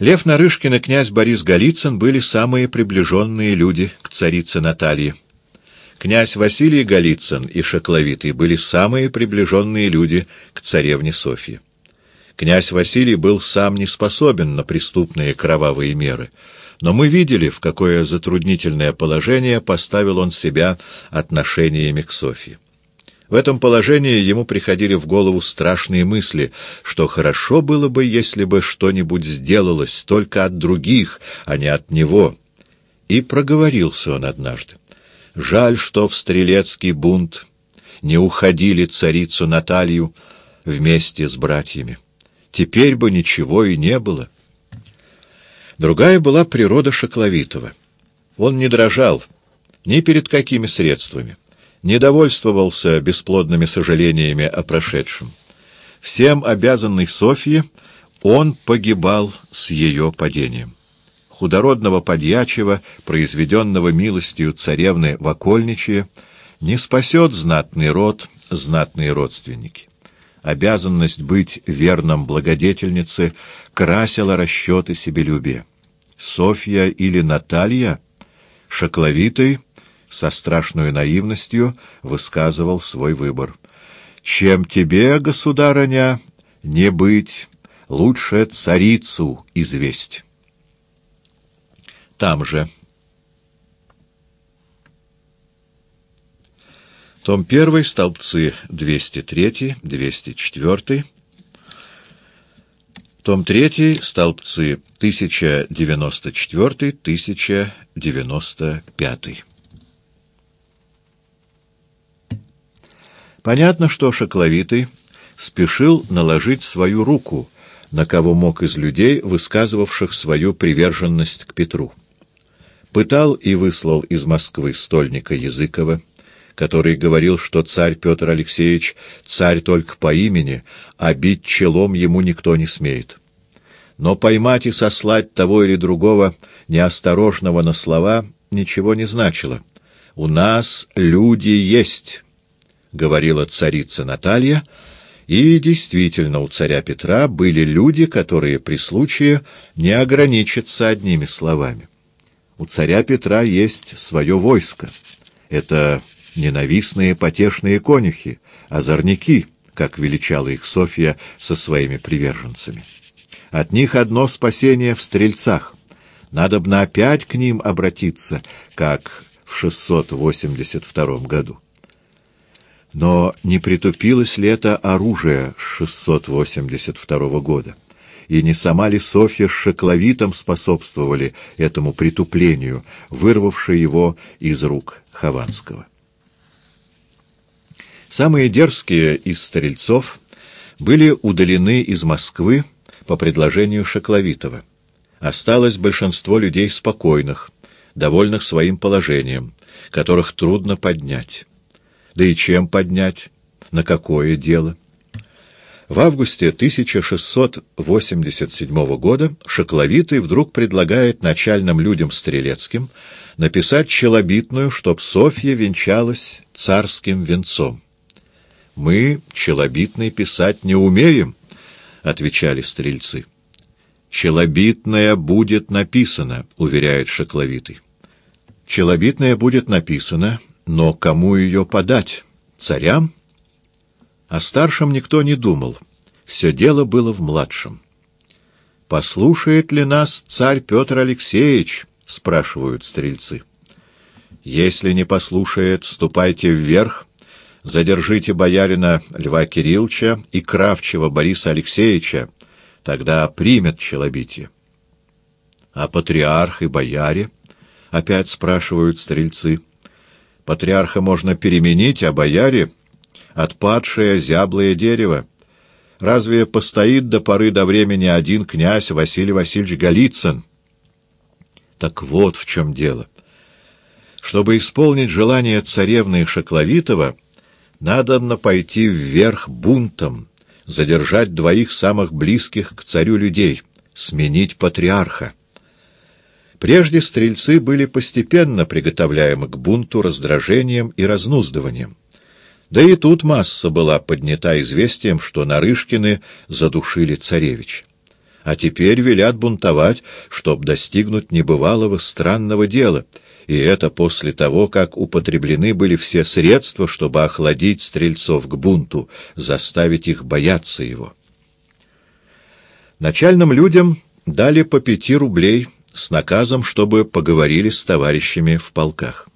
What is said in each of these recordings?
Лев Нарышкин и князь Борис Голицын были самые приближенные люди к царице Наталье. Князь Василий Голицын и Шакловитый были самые приближенные люди к царевне Софье. Князь Василий был сам не способен на преступные кровавые меры, но мы видели, в какое затруднительное положение поставил он себя отношениями к Софье. В этом положении ему приходили в голову страшные мысли, что хорошо было бы, если бы что-нибудь сделалось только от других, а не от него. И проговорился он однажды. Жаль, что в стрелецкий бунт не уходили царицу Наталью вместе с братьями. Теперь бы ничего и не было. Другая была природа Шокловитова. Он не дрожал ни перед какими средствами, не довольствовался бесплодными сожалениями о прошедшем. Всем обязанный Софье, он погибал с ее падением. Худородного подьячего, произведенного милостью царевны в окольничье, не спасет знатный род, знатные родственники обязанность быть верным благодетельнице красила расчеты себелюбия. Софья или Наталья, шокловитый, со страшной наивностью высказывал свой выбор. «Чем тебе, государыня, не быть, лучше царицу известь». Там же Том 1, столбцы 203, 204. Том 3, столбцы 1094, Понятно, что Шокловитый спешил наложить свою руку на кого мог из людей, высказывавших свою приверженность к Петру. Пытал и выслал из Москвы стольника Языкова, который говорил, что царь Петр Алексеевич — царь только по имени, а бить челом ему никто не смеет. Но поймать и сослать того или другого неосторожного на слова ничего не значило. «У нас люди есть», — говорила царица Наталья, и действительно у царя Петра были люди, которые при случае не ограничатся одними словами. У царя Петра есть свое войско. Это ненавистные потешные конюхи, озорники, как величала их Софья со своими приверженцами. От них одно спасение в стрельцах. Надобно опять к ним обратиться, как в 682 году. Но не притупилось ли это оружие с 682 года? И не сама ли Софья с Шекловитом способствовали этому притуплению, вырвавшей его из рук Хованского? Самые дерзкие из стрельцов были удалены из Москвы по предложению Шекловитова. Осталось большинство людей спокойных, довольных своим положением, которых трудно поднять. Да и чем поднять? На какое дело? В августе 1687 года Шекловитый вдруг предлагает начальным людям стрелецким написать челобитную, чтоб Софья венчалась царским венцом. «Мы, челобитный, писать не умеем», — отвечали стрельцы. «Челобитное будет написано», — уверяет Шокловитый. «Челобитное будет написано, но кому ее подать? Царям?» О старшем никто не думал. Все дело было в младшем. «Послушает ли нас царь Петр Алексеевич?» — спрашивают стрельцы. «Если не послушает, ступайте вверх задержите боярина Льва Кирилловича и Кравчева Бориса Алексеевича, тогда примет челобитие. А патриарх и бояре? Опять спрашивают стрельцы. Патриарха можно переменить, а бояре — отпадшее зяблое дерево. Разве постоит до поры до времени один князь Василий Васильевич Голицын? Так вот в чем дело. Чтобы исполнить желание царевны Шакловитова, надо пойти вверх бунтом, задержать двоих самых близких к царю людей, сменить патриарха. Прежде стрельцы были постепенно приготовляемы к бунту раздражением и разнуздыванием. Да и тут масса была поднята известием, что Нарышкины задушили царевич. а теперь велят бунтовать, чтоб достигнуть небывалого странного дела, и это после того, как употреблены были все средства, чтобы охладить стрельцов к бунту, заставить их бояться его. Начальным людям дали по пяти рублей с наказом, чтобы поговорили с товарищами в полках.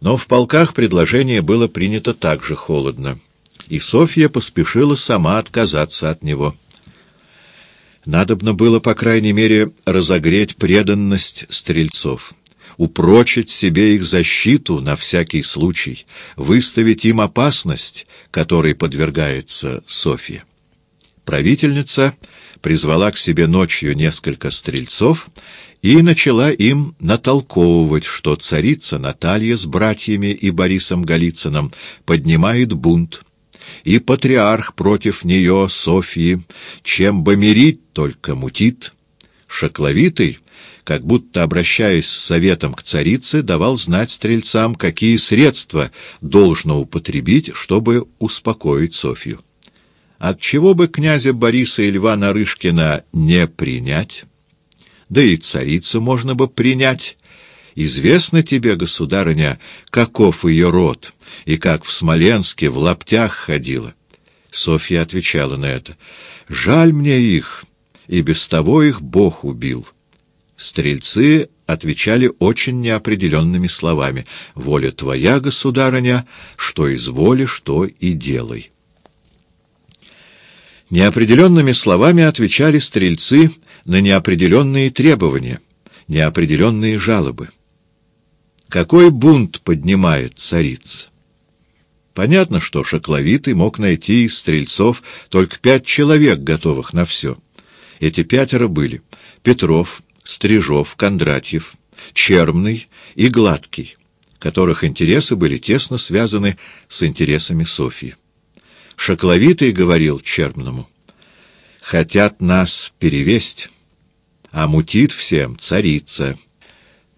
Но в полках предложение было принято также холодно, и Софья поспешила сама отказаться от него. Надобно было, по крайней мере, разогреть преданность стрельцов, упрочить себе их защиту на всякий случай, выставить им опасность, которой подвергается Софья. Правительница призвала к себе ночью несколько стрельцов и начала им натолковывать, что царица Наталья с братьями и Борисом Голицыным поднимает бунт, и патриарх против нее, Софьи, чем бы мирить, только мутит. Шакловитый, как будто обращаясь с советом к царице, давал знать стрельцам, какие средства должно употребить, чтобы успокоить Софью. Отчего бы князя Бориса и Льва Нарышкина не принять? Да и царицу можно бы принять. Известно тебе, государыня, каков ее род, и как в Смоленске в лаптях ходила. Софья отвечала на это. «Жаль мне их, и без того их Бог убил». Стрельцы отвечали очень неопределенными словами. «Воля твоя, государыня, что изволишь, то и делай». Неопределенными словами отвечали стрельцы на неопределенные требования, неопределенные жалобы. Какой бунт поднимает царица? Понятно, что Шокловитый мог найти из стрельцов только пять человек, готовых на все. Эти пятеро были Петров, Стрижов, Кондратьев, Чермный и Гладкий, которых интересы были тесно связаны с интересами Софьи. Шокловитый говорил Чермному, «Хотят нас перевесть, а мутит всем царица.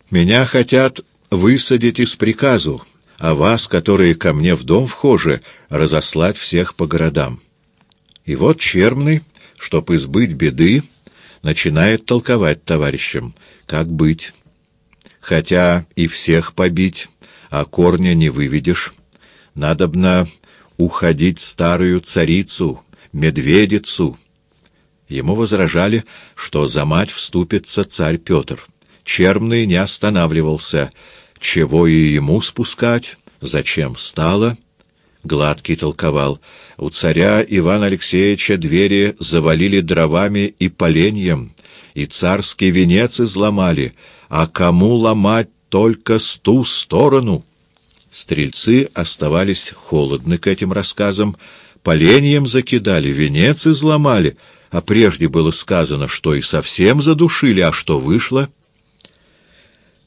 Меня хотят высадить из приказу, а вас, которые ко мне в дом вхожи, разослать всех по городам». И вот Чермный, чтоб избыть беды, начинает толковать товарищам, как быть. Хотя и всех побить, а корня не выведешь, надобно уходить старую царицу, медведицу. Ему возражали, что за мать вступится царь Петр. Чермный не останавливался. Чего и ему спускать? Зачем стало? Гладкий толковал. У царя Ивана Алексеевича двери завалили дровами и поленьем, и царский венец изломали, а кому ломать только с ту сторону? Стрельцы оставались холодны к этим рассказам, поленьем закидали, венец изломали, а прежде было сказано, что и совсем задушили, а что вышло —